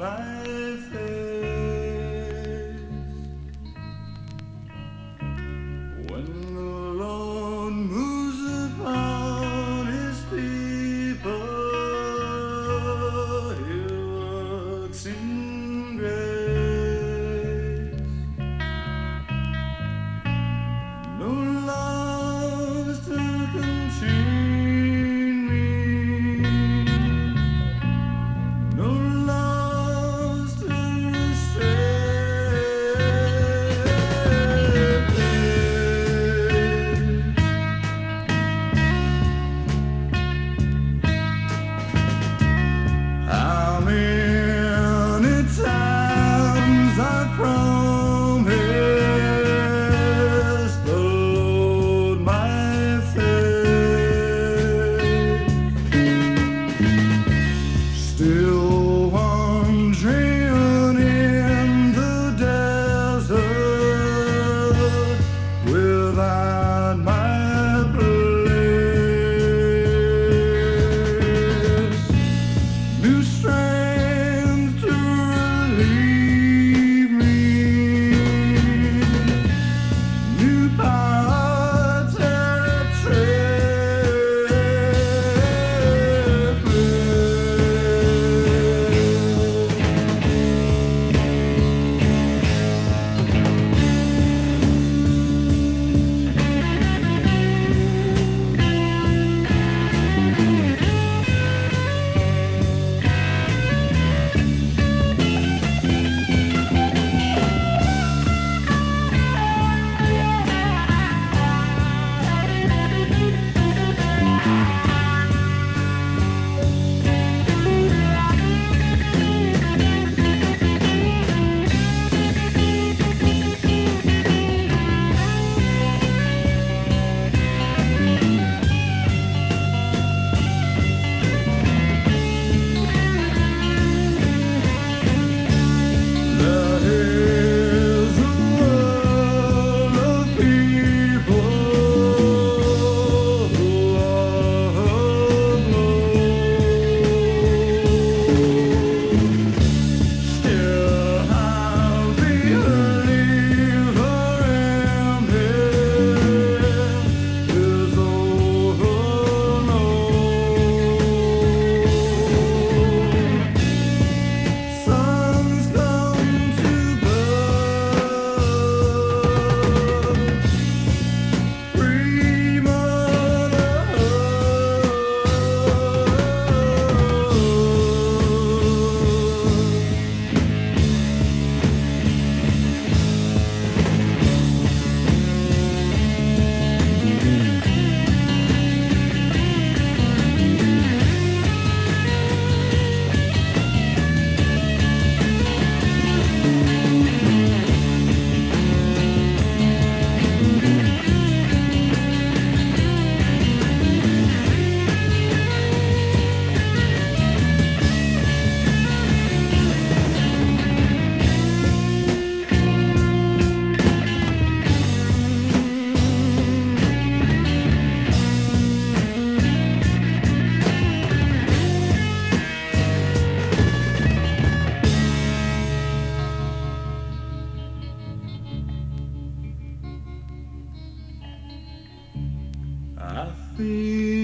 my new strength I feel